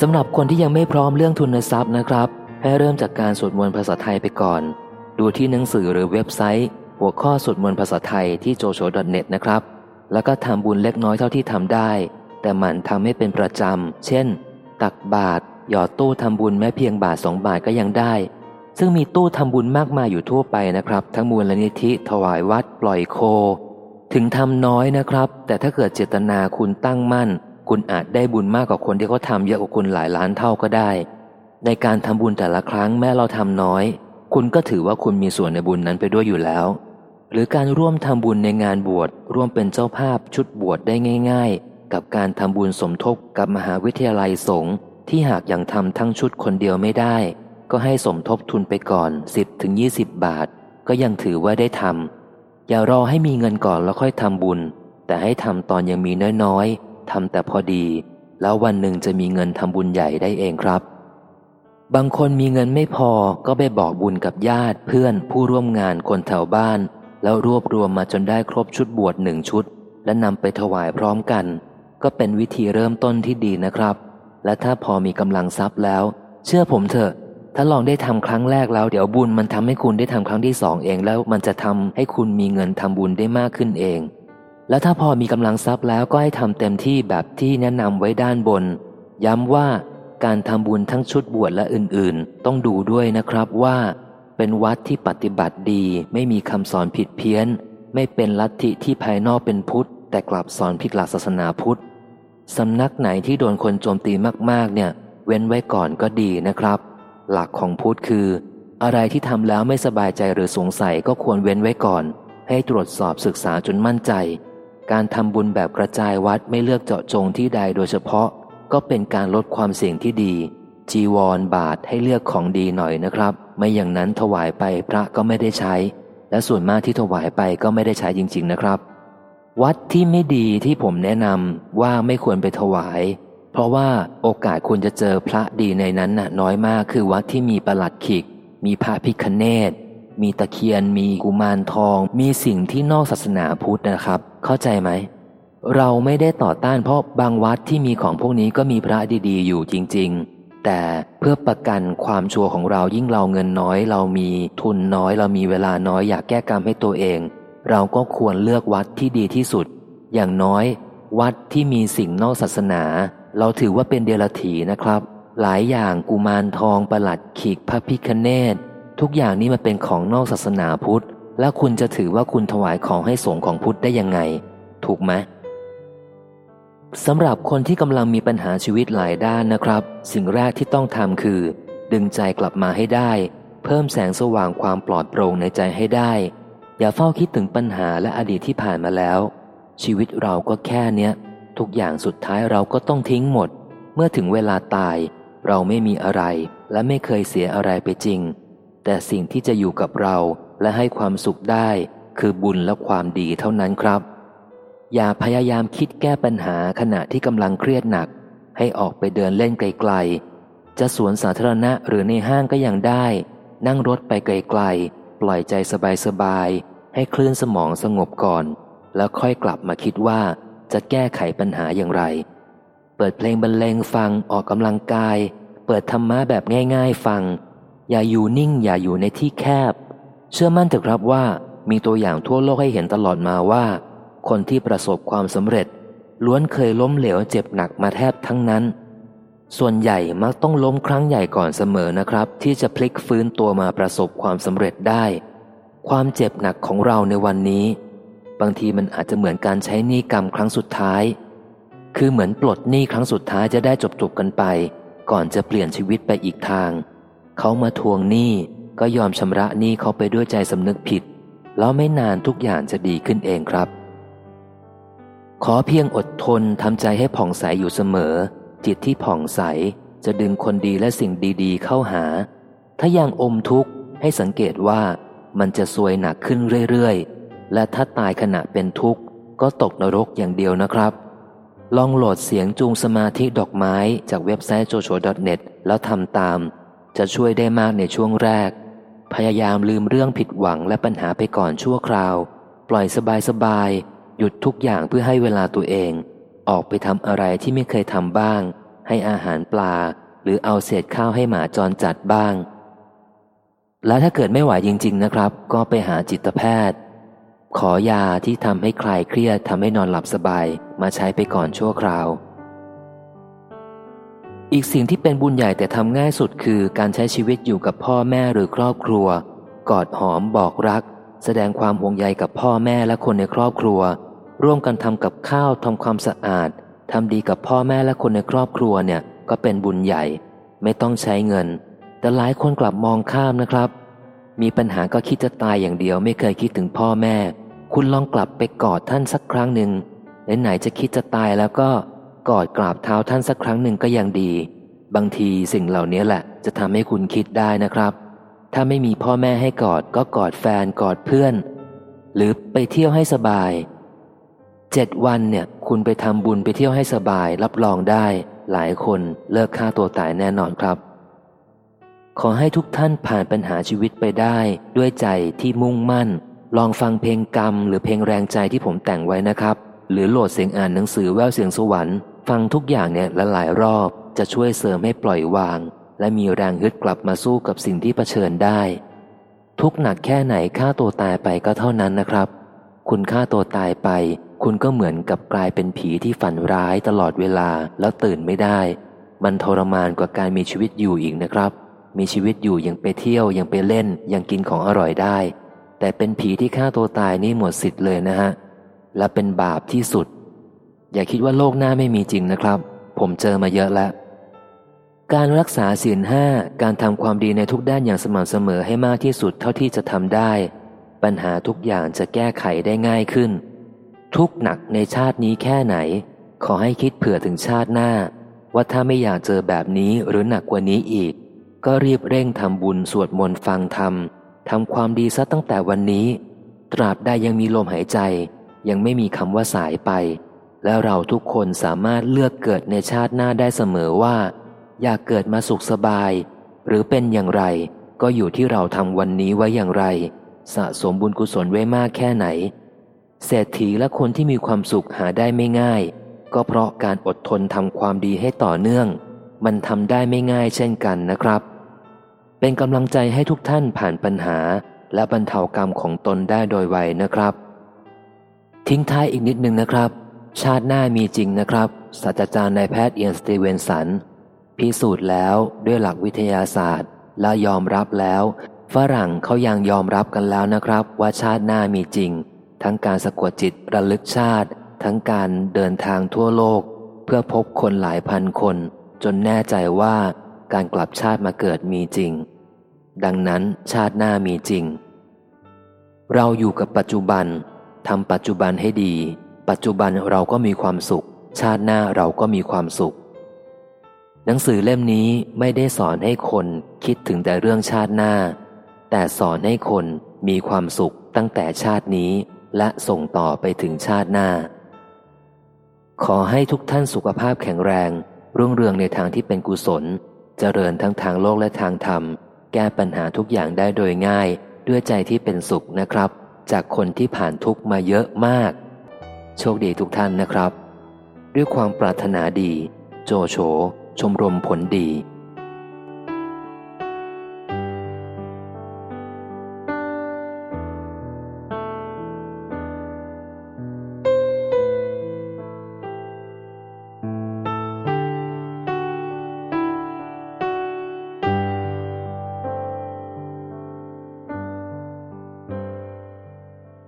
สำหรับคนที่ยังไม่พร้อมเรื่องทุนทรัพย์นะครับ ให้เริ่มจากการสวดมนต์ภาษาไทยไปก่อน ดูที่หนังสือหรือเว็บไซต์ หัวข้อสวดมนต์ภาษาไทยที่โจโฉ .net นะครับ แล้วก็ทำบุญเล็กน้อยเท่าที่ทำได้ แต่หมั่นทำให้เป็นประจำ เช่น ตักบาตรหยอดตู้ทำบุญแม้เพียงบาทสองบาทก็ยังได้ ซึ่งมีตู้ทำบุญมากมายอยู่ทั่วไปนะครับ ทั้งมูลนิธิถวายวัดปล่อยโค ถึงทำน้อยนะครับ แต่ถ้าเกิดเจตนาคุณตั้งมั่น คุณอาจได้บุญมากกว่าคนที่เขาทำเยอะกว่าคุณหลายล้านเท่าก็ได้ ในการทำบุญแต่ละครั้งแม้เราทำน้อย คุณก็ถือว่าคุณมีส่วนในบุญนั้นไปด้วยอยู่แล้ว หรือการร่วมทำบุญในงานบวชร่วมเป็นเจ้าภาพชุดบวชได้ง่าย ๆ กับการทำบุญสมทบกับมหาวิทยาลัยสงฆ์ที่หากยังทำทั้งชุดคนเดียวไม่ได้ ก็ให้สมทบทุนไปก่อน 10ถึง20 บาท ก็ยังถือว่าได้ทำอย่ารอให้มีเงินก่อนแล้วค่อยทำบุญ แต่ให้ทำตอนยังมีน้อยๆ ทำแต่พอดี แล้ววันหนึ่งจะมีเงินทำบุญใหญ่ได้เองครับ บางคนมีเงินไม่พอก็ไปบอกบุญกับญาติเพื่อนผู้ร่วมงานคนแถวบ้าน แล้วรวบรวมมาจนได้ครบชุดบวชหนึ่งชุด และนำไปถวายพร้อมกัน ก็เป็นวิธีเริ่มต้นที่ดีนะครับ และถ้าพอมีกำลังทรัพย์แล้ว เชื่อผมเถอะถ้าลองได้ทำครั้งแรกแล้วเดี๋ยวบุญมันทำให้คุณได้ทำครั้งที่สองเองแล้วมันจะทำให้คุณมีเงินทำบุญได้มากขึ้นเอง แล้วถ้าพอมีกำลังทรัพย์แล้วก็ให้ทำเต็มที่แบบที่แนะนำไว้ด้านบน ย้ำว่าการทำบุญทั้งชุดบวชและอื่นๆ ต้องดูด้วยนะครับว่า เป็นวัดที่ปฏิบัติดีไม่มีคำสอนผิดเพี้ยน ไม่เป็นลัทธิที่ภายนอกเป็นพุทธ แต่กลับสอนผิดหลักศาสนาพุทธสำนักไหนที่โดนคนโจมตีมากๆ เนี่ย เว้นไว้ก่อนก็ดีนะครับ หลักของพุทธคือ อะไรที่ทำแล้วไม่สบายใจหรือสงสัยก็ควรเว้นไว้ก่อน ให้ตรวจสอบศึกษาจนมั่นใจ การทำบุญแบบกระจายวัดไม่เลือกเจาะจงที่ใดโดยเฉพาะ ก็เป็นการลดความเสี่ยงที่ดี จีวรบาทให้เลือกของดีหน่อยนะครับ ไม่อย่างนั้นถวายไปพระก็ไม่ได้ใช้ และส่วนมากที่ถวายไปก็ไม่ได้ใช้จริง ๆนะครับ วัดที่ไม่ดีที่ผมแนะนำว่าไม่ควรไปถวาย เพราะว่าโอกาสคุณจะเจอพระดีในนั้นน่ะน้อยมากคือวัดที่มีประหลัดขิก มีพระพิคเนตมีตะเคียน มีกุมารทอง มีสิ่งที่นอกศาสนาพุทธนะครับ เข้าใจไหม เราไม่ได้ต่อต้านเพราะบางวัดที่มีของพวกนี้ก็มีพระดีๆ อยู่จริง ๆ แต่เพื่อประกันความชัวร์ของเรายิ่งเราเงินน้อย เรามีทุนน้อย เรามีเวลาน้อยอยากแก้กรรมให้ตัวเอง เราก็ควรเลือกวัดที่ดีที่สุด อย่างน้อย วัดที่มีสิ่งนอกศาสนา เราถือว่าเป็นเดรัจฉีนะครับ หลายอย่างกุมารทองประหลัดขีกพระพิคเนตทุกอย่างนี้มันเป็นของนอกศาสนาพุทธ แล้วคุณจะถือว่าคุณถวายของให้สงของพุทธได้ยังไง ถูกไหมสำหรับคนที่กำลังมีปัญหาชีวิตหลายด้านนะครับ สิ่งแรกที่ต้องทำคือ ดึงใจกลับมาให้ได้ เพิ่มแสงสว่างความปลอดโปร่งในใจให้ได้ อย่าเฝ้าคิดถึงปัญหาและอดีตที่ผ่านมาแล้ว ชีวิตเราก็แค่เนี้ย ทุกอย่างสุดท้ายเราก็ต้องทิ้งหมด เมื่อถึงเวลาตาย เราไม่มีอะไร และไม่เคยเสียอะไรไปจริง แต่สิ่งที่จะอยู่กับเรา และให้ความสุขได้คือบุญและความดีเท่านั้นครับ อย่าพยายามคิดแก้ปัญหาขณะที่กำลังเครียดหนัก ให้ออกไปเดินเล่นไกลๆ จะสวนสาธารณะหรือในห้างก็ยังได้ นั่งรถไปไกลๆ ปล่อยใจสบายๆ ให้คลื่นสมองสงบก่อน แล้วค่อยกลับมาคิดว่าจะแก้ไขปัญหาอย่างไร เปิดเพลงบรรเลงฟังออกกำลังกาย เปิดธรรมะแบบง่าย ๆ ฟัง อย่าอยู่นิ่งอย่าอยู่ในที่แคบ เชื่อมั่นเถอะครับว่ามีตัวอย่างทั่วโลกให้เห็นตลอดมาว่า คนที่ประสบความสำเร็จ ล้วนเคยล้มเหลวเจ็บหนักมาแทบทั้งนั้น ส่วนใหญ่มักต้องล้มครั้งใหญ่ก่อนเสมอนะครับ ที่จะพลิกฟื้นตัวมาประสบความสำเร็จได้ ความเจ็บหนักของเราในวันนี้ บางทีมันอาจจะเหมือนการใช้หนี้กรรมครั้งสุดท้าย คือเหมือนปลดหนี้ครั้งสุดท้ายจะได้จบจบกันไป ก่อนจะเปลี่ยนชีวิตไปอีกทาง เขามาทวงหนี้ ก็ยอมชำระหนี้เขาไปด้วยใจสำนึกผิด แล้วไม่นานทุกอย่างจะดีขึ้นเองครับ ขอเพียงอดทนทำใจให้ผ่องใสอยู่เสมอ จิตที่ผ่องใสจะดึงคนดีและสิ่งดีๆ เข้าหา ถ้ายังอมทุกข์ให้สังเกตว่ามันจะซวยหนักขึ้นเรื่อยๆ และถ้าตายขณะเป็นทุกข์ ก็ตกนรกอย่างเดียวนะครับ ลองโหลดเสียงจูงสมาธิดอกไม้จากเว็บไซต์ jojo.net แล้วทำตาม จะช่วยได้มากในช่วงแรก พยายามลืมเรื่องผิดหวังและปัญหาไปก่อนชั่วคราว ปล่อยสบายๆหยุดทุกอย่างเพื่อให้เวลาตัวเอง ออกไปทำอะไรที่ไม่เคยทำบ้าง ให้อาหารปลา หรือเอาเศษข้าวให้หมาจรจัดบ้าง แล้วถ้าเกิดไม่ไหวจริง ๆ นะครับ ก็ไปหาจิตแพทย์ ขอยาที่ทำให้คลายเครียดทำให้นอนหลับสบายมาใช้ไปก่อนชั่วคราว อีกสิ่งที่เป็นบุญใหญ่แต่ทำง่ายสุดคือการใช้ชีวิตอยู่กับพ่อแม่หรือครอบครัว กอดหอมบอกรัก แสดงความห่วงใยกับพ่อแม่และคนในครอบครัว ร่วมกันทำกับข้าวทำความสะอาดทำดีกับพ่อแม่และคนในครอบครัวเนี่ยก็เป็นบุญใหญ่ ไม่ต้องใช้เงิน แต่หลายคนกลับมองข้ามนะครับ มีปัญหาก็คิดจะตายอย่างเดียว ไม่เคยคิดถึงพ่อแม่ คุณลองกลับไปกอดท่านสักครั้งหนึ่งไหนๆจะคิดจะตายแล้วก็ กอดกราบเท้าท่านสักครั้งหนึ่งก็ยังดี บางทีสิ่งเหล่านี้แหละ จะทำให้คุณคิดได้นะครับ ถ้าไม่มีพ่อแม่ให้กอดก็กอดแฟนกอดเพื่อน หรือไปเที่ยวให้สบายเจ็ดวันเนี่ยคุณไปทำบุญไปเที่ยวให้สบาย รับรองได้ หลายคนเลิกฆ่าตัวตายแน่นอนครับ ขอให้ทุกท่านผ่านปัญหาชีวิตไปได้ ด้วยใจที่มุ่งมั่น ลองฟังเพลงกรรม หรือเพลงแรงใจที่ผมแต่งไว้นะครับ หรือโหลดเสียงอ่านหนังสือแววเสียงสวรรค์ ฟังทุกอย่างเนี่ยละหลายรอบจะช่วยเสริมให้ปล่อยวาง และมีแรงฮึดกลับมาสู้กับสิ่งที่เผชิญได้ ทุกหนักแค่ไหนฆ่าตัวตายไปก็เท่านั้นนะครับ คุณฆ่าตัวตายไป คุณก็เหมือนกับกลายเป็นผีที่ฝันร้ายตลอดเวลาแล้วตื่นไม่ได้ มันทรมานกว่าการมีชีวิตอยู่อีกนะครับ มีชีวิตอยู่ยังไปเที่ยวยังไปเล่นยังกินของอร่อยได้ แต่เป็นผีที่ฆ่าตัวตายนี่หมดสิทธิ์เลยนะฮะและเป็นบาปที่สุด อย่าคิดว่าโลกหน้าไม่มีจริงนะครับ ผมเจอมาเยอะแล้ว การรักษาศีลห้าการทำความดีในทุกด้านอย่างสม่ำเสมอให้มากที่สุดเท่าที่จะทำได้ ปัญหาทุกอย่างจะแก้ไขได้ง่ายขึ้น ทุกหนักในชาตินี้แค่ไหน ขอให้คิดเผื่อถึงชาติหน้า ว่าถ้าไม่อยากเจอแบบนี้หรือหนักกว่านี้อีก ก็รีบเร่งทำบุญสวดมนต์ฟังธรรมทำความดีซะตั้งแต่วันนี้ ตราบใดยังมีลมหายใจ ยังไม่มีคำว่าสายไป แล้วเราทุกคนสามารถเลือกเกิดในชาติหน้าได้เสมอว่า อยากเกิดมาสุขสบาย หรือเป็นอย่างไร ก็อยู่ที่เราทำวันนี้ไว้อย่างไร สะสมบุญกุศลไว้มากแค่ไหน เศรษฐีและคนที่มีความสุขหาได้ไม่ง่าย ก็เพราะการอดทนทำความดีให้ต่อเนื่อง มันทำได้ไม่ง่ายเช่นกันนะครับ เป็นกำลังใจให้ทุกท่านผ่านปัญหา และบรรเทากรรมของตนได้โดยไวนะครับ ทิ้งท้ายอีกนิดนึงนะครับ ชาติหน้ามีจริงนะครับ ศาสตราจารย์นายแพทย์เอียนสตีเวนสัน พิสูจน์แล้วด้วยหลักวิทยาศาสตร์ และยอมรับแล้ว ฝรั่งเขายังยอมรับกันแล้วนะครับ ว่าชาติหน้ามีจริง ทั้งการสะกดจิตระลึกชาติ ทั้งการเดินทางทั่วโลก เพื่อพบคนหลายพันคน จนแน่ใจว่าการกลับชาติมาเกิดมีจริง ดังนั้นชาติหน้ามีจริง เราอยู่กับปัจจุบันทำปัจจุบันให้ดี ปัจจุบันเราก็มีความสุข ชาติหน้าเราก็มีความสุข หนังสือเล่มนี้ไม่ได้สอนให้คนคิดถึงแต่เรื่องชาติหน้า แต่สอนให้คนมีความสุขตั้งแต่ชาตินี้และส่งต่อไปถึงชาติหน้า ขอให้ทุกท่านสุขภาพแข็งแรง รุ่งเรืองในทางที่เป็นกุศล เจริญทั้งทางโลกและทางธรรม แก้ปัญหาทุกอย่างได้โดยง่าย ด้วยใจที่เป็นสุขนะครับ จากคนที่ผ่านทุกมาเยอะมาก โชคดีทุกท่านนะครับ ด้วยความปรารถนาดี โจโฉชมรมผลดี